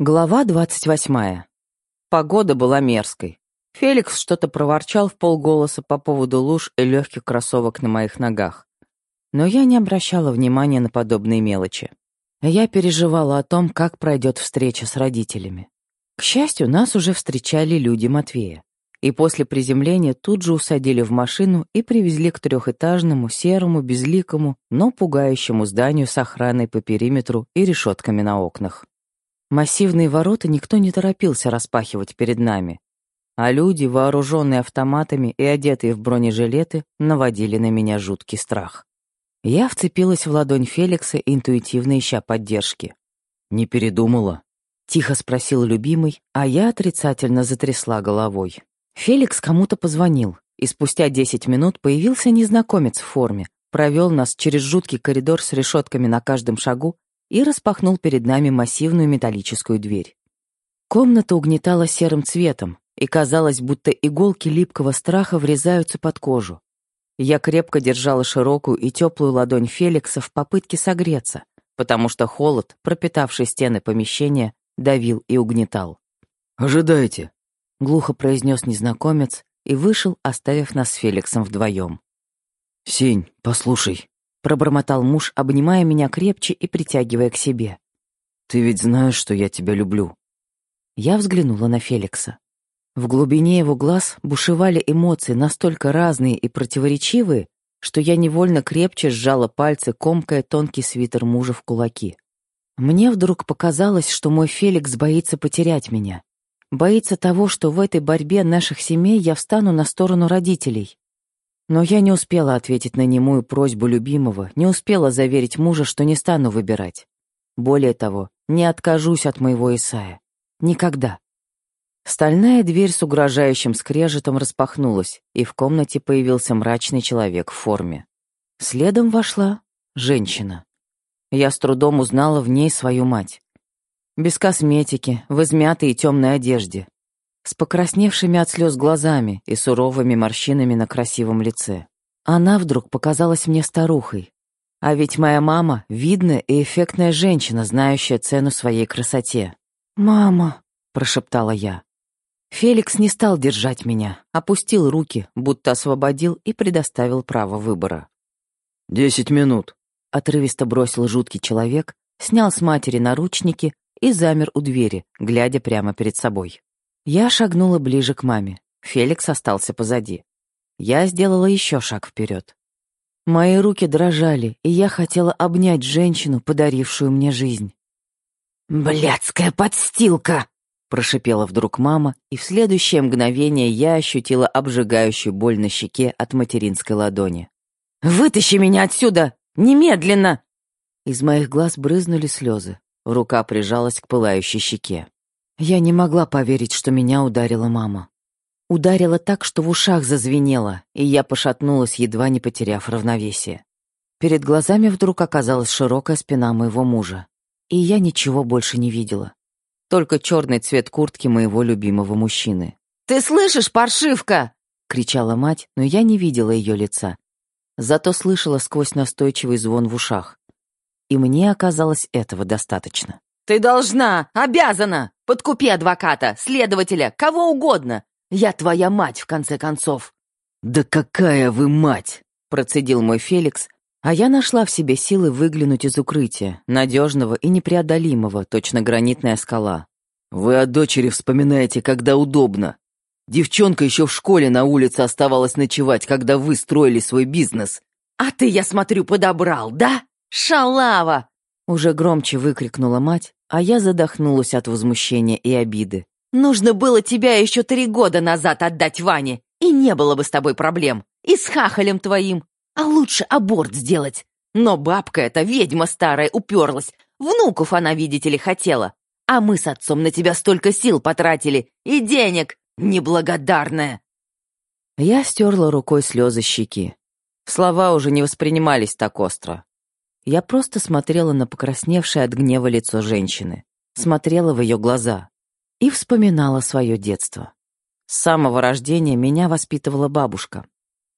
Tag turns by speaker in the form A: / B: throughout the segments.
A: Глава двадцать восьмая. Погода была мерзкой. Феликс что-то проворчал в полголоса по поводу луж и легких кроссовок на моих ногах. Но я не обращала внимания на подобные мелочи. Я переживала о том, как пройдет встреча с родителями. К счастью, нас уже встречали люди Матвея. И после приземления тут же усадили в машину и привезли к трехэтажному, серому, безликому, но пугающему зданию с охраной по периметру и решетками на окнах. Массивные ворота никто не торопился распахивать перед нами, а люди, вооруженные автоматами и одетые в бронежилеты, наводили на меня жуткий страх. Я вцепилась в ладонь Феликса, интуитивно ища поддержки. «Не передумала?» — тихо спросил любимый, а я отрицательно затрясла головой. Феликс кому-то позвонил, и спустя десять минут появился незнакомец в форме, провел нас через жуткий коридор с решетками на каждом шагу и распахнул перед нами массивную металлическую дверь. Комната угнетала серым цветом, и казалось, будто иголки липкого страха врезаются под кожу. Я крепко держала широкую и теплую ладонь Феликса в попытке согреться, потому что холод, пропитавший стены помещения, давил и угнетал.
B: «Ожидайте», —
A: глухо произнес незнакомец и вышел, оставив нас с Феликсом вдвоем.
B: «Сень, послушай»,
A: пробормотал муж, обнимая меня крепче и притягивая к себе.
B: «Ты ведь знаешь, что я тебя люблю».
A: Я взглянула на Феликса. В глубине его глаз бушевали эмоции настолько разные и противоречивые, что я невольно крепче сжала пальцы, комкая тонкий свитер мужа в кулаки. Мне вдруг показалось, что мой Феликс боится потерять меня. Боится того, что в этой борьбе наших семей я встану на сторону родителей. Но я не успела ответить на немую просьбу любимого, не успела заверить мужа, что не стану выбирать. Более того, не откажусь от моего Исая. Никогда. Стальная дверь с угрожающим скрежетом распахнулась, и в комнате появился мрачный человек в форме. Следом вошла женщина. Я с трудом узнала в ней свою мать. Без косметики, в измятой и темной одежде с покрасневшими от слез глазами и суровыми морщинами на красивом лице. Она вдруг показалась мне старухой. А ведь моя мама — видная и эффектная женщина, знающая цену своей красоте. «Мама», — прошептала я. Феликс не стал держать меня, опустил руки, будто освободил и предоставил право выбора.
B: «Десять минут», —
A: отрывисто бросил жуткий человек, снял с матери наручники и замер у двери, глядя прямо перед собой. Я шагнула ближе к маме. Феликс остался позади. Я сделала еще шаг вперед. Мои руки дрожали, и я хотела обнять женщину, подарившую мне жизнь.
C: «Блядская подстилка!» — прошипела вдруг мама, и в следующее мгновение я ощутила обжигающую боль на щеке от материнской ладони. «Вытащи меня отсюда! Немедленно!»
A: Из моих глаз брызнули слезы. Рука прижалась к пылающей щеке. Я не могла поверить, что меня ударила мама. Ударила так, что в ушах зазвенело, и я пошатнулась, едва не потеряв равновесие. Перед глазами вдруг оказалась широкая спина моего мужа, и я ничего больше не видела. Только черный цвет куртки моего любимого мужчины.
C: «Ты слышишь, паршивка?»
A: — кричала мать, но я не видела ее лица. Зато слышала сквозь настойчивый звон в ушах. И мне оказалось этого достаточно.
C: «Ты должна, обязана! Подкупи адвоката, следователя, кого угодно! Я твоя мать, в конце концов!»
B: «Да какая вы мать!»
A: — процедил мой Феликс, а я нашла в себе силы выглянуть из укрытия, надежного и непреодолимого, точно гранитная скала.
B: «Вы о дочери вспоминаете, когда удобно. Девчонка еще в школе на улице оставалась ночевать, когда вы строили свой бизнес».
C: «А ты, я смотрю, подобрал, да? Шалава!»
A: Уже громче выкрикнула мать, а я задохнулась от возмущения и обиды.
C: «Нужно было тебя еще три года назад отдать Ване, и не было бы с тобой проблем. И с хахалем твоим. А лучше аборт сделать. Но бабка эта, ведьма старая, уперлась. Внуков она, видите ли, хотела. А мы с отцом на тебя столько сил потратили. И денег. Неблагодарная!»
A: Я стерла рукой слезы щеки. Слова уже не воспринимались так остро. Я просто смотрела на покрасневшее от гнева лицо женщины, смотрела в ее глаза и вспоминала свое детство. С самого рождения меня воспитывала бабушка.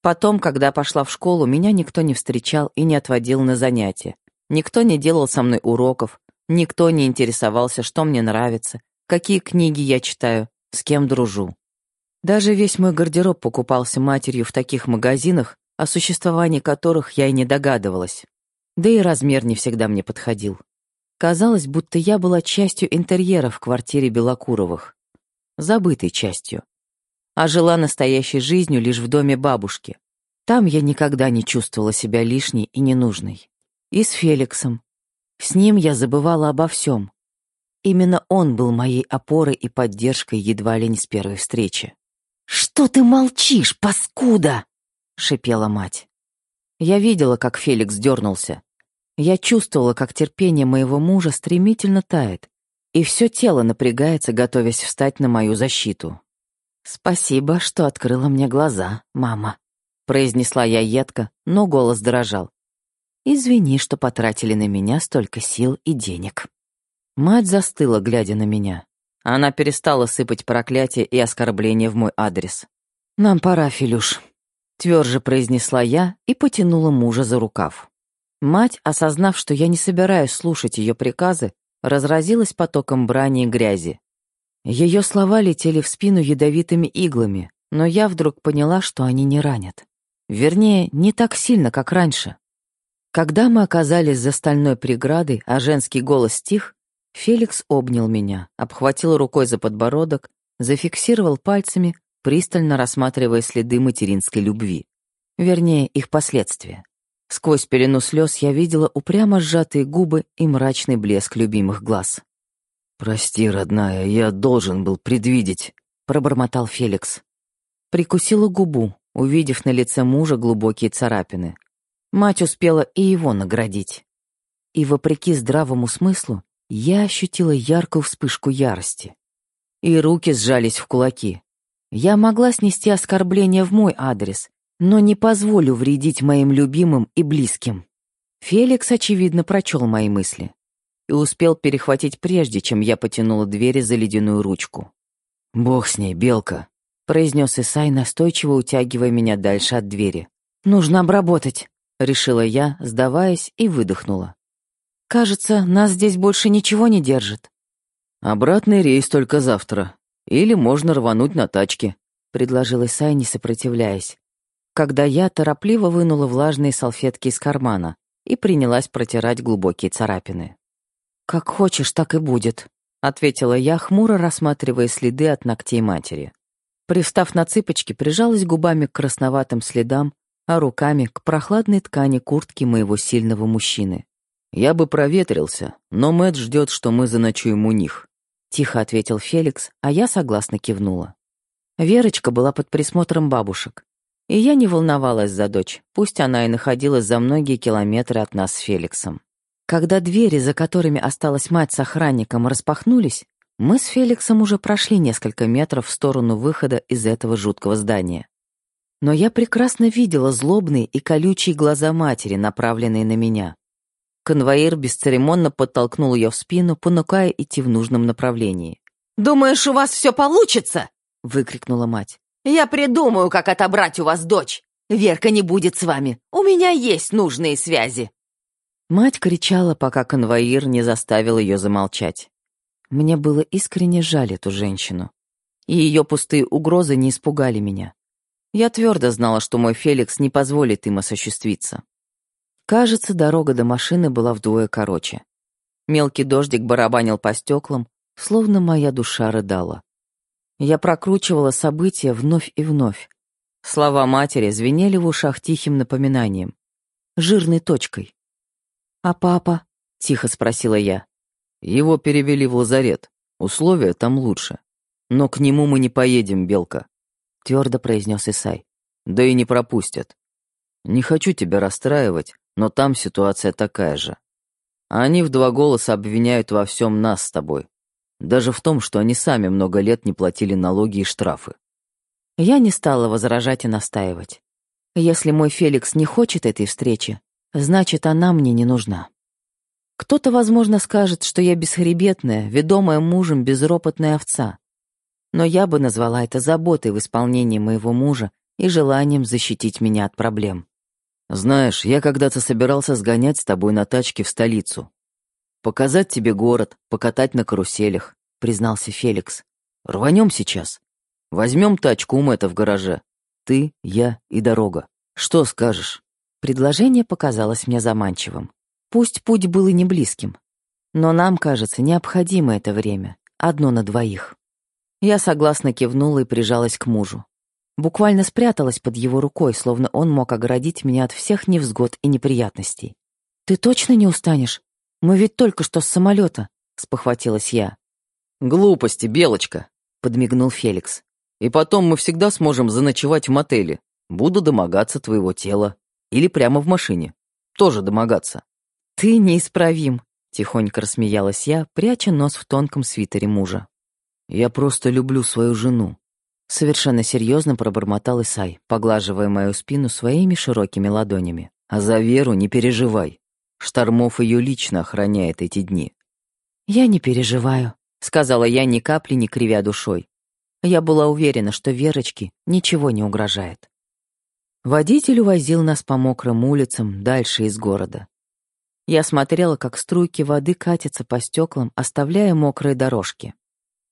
A: Потом, когда пошла в школу, меня никто не встречал и не отводил на занятия. Никто не делал со мной уроков, Никто не интересовался, что мне нравится, какие книги я читаю, с кем дружу. Даже весь мой гардероб покупался матерью в таких магазинах, о существовании которых я и не догадывалась. Да и размер не всегда мне подходил. Казалось, будто я была частью интерьера в квартире Белокуровых. Забытой частью. А жила настоящей жизнью лишь в доме бабушки. Там я никогда не чувствовала себя лишней и ненужной. И с Феликсом. С ним я забывала обо всем. Именно он был моей опорой и поддержкой едва ли не с первой встречи.
C: «Что ты молчишь, паскуда?» — шипела мать.
A: Я видела, как Феликс дернулся. Я чувствовала, как терпение моего мужа стремительно тает, и все тело напрягается, готовясь встать на мою защиту. «Спасибо, что открыла мне глаза, мама», — произнесла я едко, но голос дрожал. «Извини, что потратили на меня столько сил и денег». Мать застыла, глядя на меня. Она перестала сыпать проклятия и оскорбления в мой адрес. «Нам пора, Филюш», — тверже произнесла я и потянула мужа за рукав. Мать, осознав, что я не собираюсь слушать ее приказы, разразилась потоком брани и грязи. Ее слова летели в спину ядовитыми иглами, но я вдруг поняла, что они не ранят. Вернее, не так сильно, как раньше. Когда мы оказались за стальной преградой, а женский голос стих, Феликс обнял меня, обхватил рукой за подбородок, зафиксировал пальцами, пристально рассматривая следы материнской любви. Вернее, их последствия. Сквозь пелену слез я видела упрямо сжатые губы и мрачный блеск любимых глаз.
B: «Прости, родная, я должен был предвидеть», — пробормотал Феликс.
A: Прикусила губу, увидев на лице мужа глубокие царапины. Мать успела и его наградить. И, вопреки здравому смыслу, я ощутила яркую вспышку ярости. И руки сжались в кулаки. Я могла снести оскорбление в мой адрес, но не позволю вредить моим любимым и близким. Феликс, очевидно, прочел мои мысли и успел перехватить прежде, чем я потянула двери за ледяную ручку.
B: «Бог с ней, Белка», — произнес Исай, настойчиво утягивая меня дальше от двери.
A: «Нужно обработать», — решила я, сдаваясь, и выдохнула. «Кажется, нас здесь больше ничего не держит».
B: «Обратный рейс только завтра. Или можно рвануть на тачке», — предложил Исай, не сопротивляясь.
A: Когда я торопливо вынула влажные салфетки из кармана и принялась протирать глубокие царапины. «Как хочешь, так и будет», — ответила я, хмуро рассматривая следы от ногтей матери. Привстав на цыпочки, прижалась губами к красноватым следам, а руками к прохладной ткани куртки моего сильного мужчины.
B: «Я бы проветрился, но Мэтт ждет, что мы заночуем у них», —
A: тихо ответил Феликс, а я согласно кивнула. Верочка была под присмотром бабушек, и я не волновалась за дочь, пусть она и находилась за многие километры от нас с Феликсом. Когда двери, за которыми осталась мать с охранником, распахнулись, мы с Феликсом уже прошли несколько метров в сторону выхода из этого жуткого здания. Но я прекрасно видела злобные и колючие глаза матери, направленные на меня. Конвоир бесцеремонно подтолкнул ее в спину, понукая идти в нужном направлении.
C: «Думаешь, у вас все получится?»
A: — выкрикнула мать.
C: «Я придумаю, как отобрать у вас дочь. Верка не будет с вами. У меня есть нужные связи».
A: Мать кричала, пока конвоир не заставил ее замолчать. Мне было искренне жаль эту женщину. И ее пустые угрозы не испугали меня. Я твердо знала, что мой Феликс не позволит им осуществиться. Кажется, дорога до машины была вдвое короче. Мелкий дождик барабанил по стеклам, словно моя душа рыдала. Я прокручивала события вновь и вновь. Слова матери звенели в ушах тихим напоминанием. Жирной точкой. «А папа?» — тихо спросила я.
B: «Его перевели в лазарет. Условия там лучше. Но к нему мы не поедем, Белка», — твердо произнес Исай. «Да и не пропустят. Не хочу тебя расстраивать, но там ситуация такая же. Они в два голоса обвиняют во всем нас с тобой. Даже в том, что они сами много лет не платили налоги и штрафы.
A: Я не стала возражать и настаивать. Если мой Феликс не хочет этой встречи, значит, она мне не нужна. Кто-то, возможно, скажет, что я бесхребетная, ведомая мужем безропотная овца. Но я бы назвала это заботой в исполнении моего мужа и желанием защитить меня от проблем.
B: Знаешь, я когда-то собирался сгонять с тобой на тачке в столицу. Показать тебе город, покатать на каруселях», — признался Феликс. «Рванем сейчас. Возьмем тачку у Мэтта в гараже. Ты, я и дорога. Что скажешь?»
A: Предложение показалось мне заманчивым. Пусть путь был и не близким, но нам, кажется, необходимо это время, одно на двоих. Я согласно кивнула и прижалась к мужу. Буквально спряталась под его рукой, словно он мог оградить меня от всех невзгод и неприятностей. «Ты точно не устанешь? Мы ведь только что с самолета», — спохватилась я.
B: «Глупости, Белочка», — подмигнул Феликс. «И потом мы всегда сможем заночевать в мотеле. Буду домогаться твоего тела. Или прямо в машине. Тоже домогаться».
A: «Ты неисправим», — тихонько рассмеялась я, пряча нос в тонком свитере мужа.
B: «Я просто люблю свою жену», —
A: совершенно серьезно пробормотал Исай, поглаживая мою спину своими широкими ладонями.
B: «А за Веру не переживай. Штормов ее лично охраняет эти дни».
A: «Я не переживаю», — сказала я ни капли не кривя душой. Я была уверена, что Верочке ничего не угрожает. Водитель увозил нас по мокрым улицам дальше из города. Я смотрела, как струйки воды катятся по стеклам, оставляя мокрые дорожки.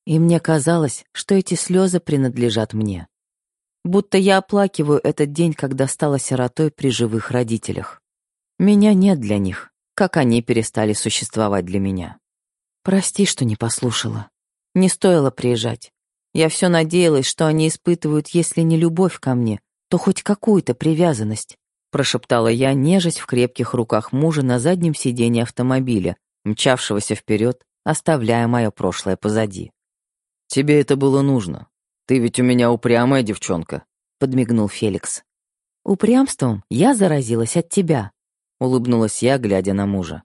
A: И мне казалось, что эти слезы принадлежат мне. Будто я оплакиваю этот день, когда стала сиротой при живых родителях. Меня нет для них, как они перестали существовать для меня. Прости, что не послушала. Не стоило приезжать. Я все надеялась, что они испытывают, если не любовь ко мне, то хоть какую-то привязанность прошептала я, нежесть в крепких руках мужа на заднем сиденье автомобиля, мчавшегося вперед, оставляя мое прошлое позади.
B: «Тебе это было нужно. Ты ведь у меня упрямая девчонка», — подмигнул Феликс.
A: «Упрямством я заразилась от тебя», — улыбнулась я, глядя на мужа.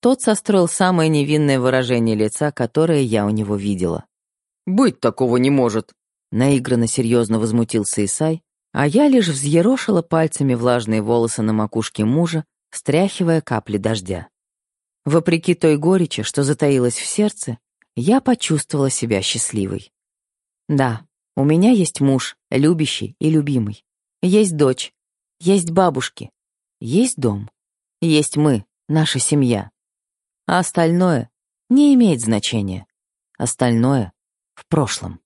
A: Тот состроил самое невинное выражение лица, которое я у него видела.
B: «Быть такого не может», —
A: наигранно серьезно возмутился Исай, а я лишь взъерошила пальцами влажные волосы на макушке мужа, стряхивая капли дождя. Вопреки той горечи, что затаилась в сердце, я почувствовала себя счастливой. Да, у меня есть муж, любящий и любимый. Есть дочь, есть бабушки, есть дом, есть мы, наша семья. А остальное не имеет значения. Остальное в прошлом.